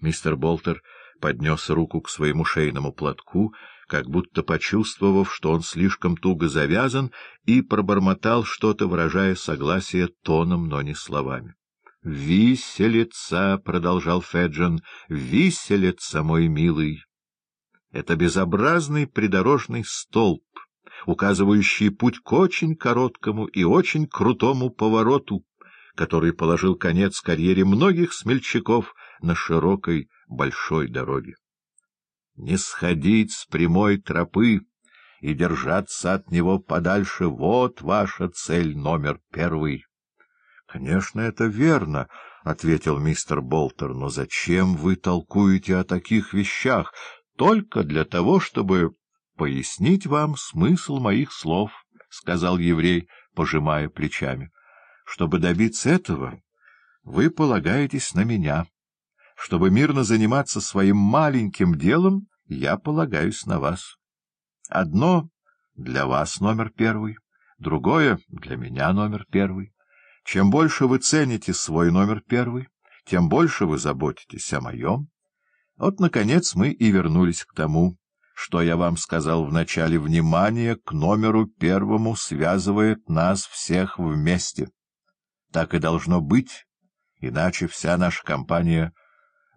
Мистер Болтер поднес руку к своему шейному платку, как будто почувствовав, что он слишком туго завязан, и пробормотал что-то, выражая согласие тоном, но не словами. — Виселица, — продолжал Феджин, — виселица, мой милый. Это безобразный придорожный столб, указывающий путь к очень короткому и очень крутому повороту, который положил конец карьере многих смельчаков на широкой большой дороге. Не сходить с прямой тропы и держаться от него подальше — вот ваша цель номер первый. — Конечно, это верно, — ответил мистер Болтер, — но зачем вы толкуете о таких вещах? Только для того, чтобы пояснить вам смысл моих слов, — сказал еврей, пожимая плечами. — Чтобы добиться этого, вы полагаетесь на меня. Чтобы мирно заниматься своим маленьким делом, я полагаюсь на вас. Одно для вас номер первый, другое для меня номер первый. Чем больше вы цените свой номер первый, тем больше вы заботитесь о моем. Вот, наконец, мы и вернулись к тому, что я вам сказал в начале. Внимание к номеру первому связывает нас всех вместе. Так и должно быть, иначе вся наша компания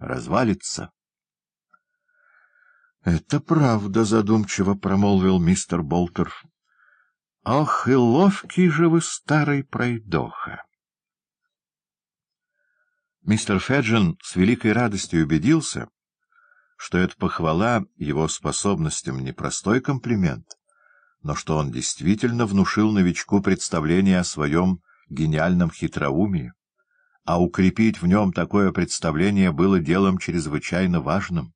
развалится. — Это правда, — задумчиво промолвил мистер Болтер. — Ох, и ловкий же вы, старый пройдоха! Мистер Феджин с великой радостью убедился, что эта похвала его способностям не простой комплимент, но что он действительно внушил новичку представление о своем гениальном хитроумии а укрепить в нем такое представление было делом чрезвычайно важным.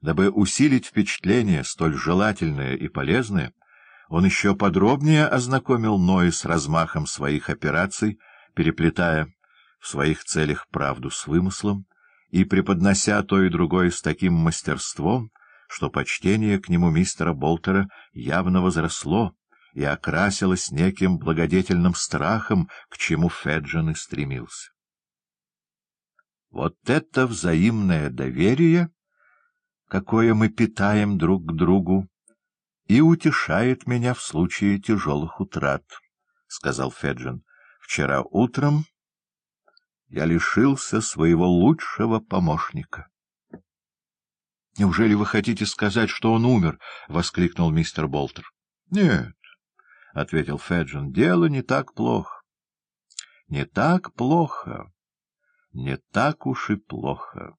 Дабы усилить впечатление, столь желательное и полезное, он еще подробнее ознакомил Нои с размахом своих операций, переплетая в своих целях правду с вымыслом и преподнося то и другое с таким мастерством, что почтение к нему мистера Болтера явно возросло, и окрасилась неким благодетельным страхом, к чему Феджин и стремился. Вот это взаимное доверие, какое мы питаем друг к другу, и утешает меня в случае тяжелых утрат, — сказал Феджин. — Вчера утром я лишился своего лучшего помощника. — Неужели вы хотите сказать, что он умер? — воскликнул мистер Болтер. — Нет, — ответил Феджин, — дело не так плохо. — Не так плохо. Не так уж и плохо.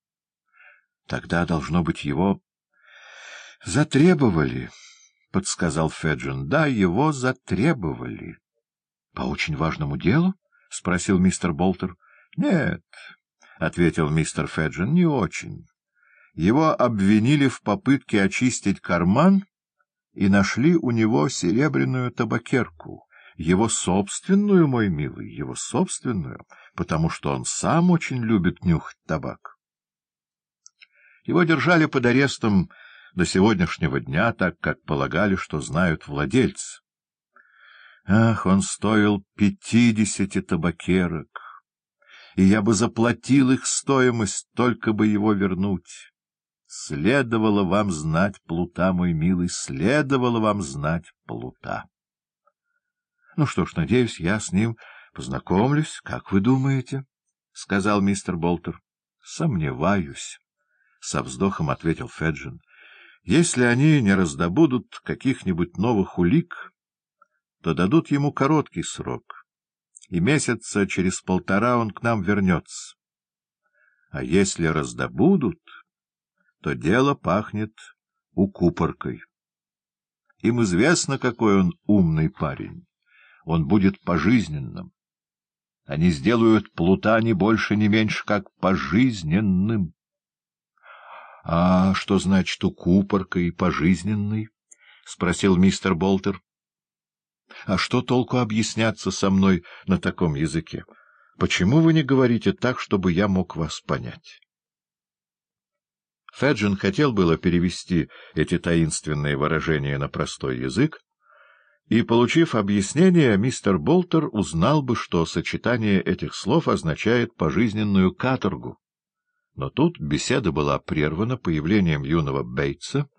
Тогда, должно быть, его затребовали, — подсказал Феджин. — Да, его затребовали. — По очень важному делу? — спросил мистер Болтер. — Нет, — ответил мистер Феджин, — не очень. Его обвинили в попытке очистить карман и нашли у него серебряную табакерку. Его собственную, мой милый, его собственную, потому что он сам очень любит нюхать табак. Его держали под арестом до сегодняшнего дня, так как полагали, что знают владельцы. Ах, он стоил пятидесяти табакерок, и я бы заплатил их стоимость, только бы его вернуть. Следовало вам знать, Плута, мой милый, следовало вам знать, Плута. Ну что ж, надеюсь, я с ним познакомлюсь, как вы думаете? — сказал мистер Болтер. — Сомневаюсь, — со вздохом ответил Феджин. — Если они не раздобудут каких-нибудь новых улик, то дадут ему короткий срок, и месяца через полтора он к нам вернется. А если раздобудут то дело пахнет укупоркой. Им известно, какой он умный парень. Он будет пожизненным. Они сделают плута не больше, не меньше, как пожизненным. — А что значит укупоркой и пожизненный? — спросил мистер Болтер. — А что толку объясняться со мной на таком языке? Почему вы не говорите так, чтобы я мог вас понять? Феджин хотел было перевести эти таинственные выражения на простой язык, и, получив объяснение, мистер Болтер узнал бы, что сочетание этих слов означает пожизненную каторгу. Но тут беседа была прервана появлением юного Бейтса,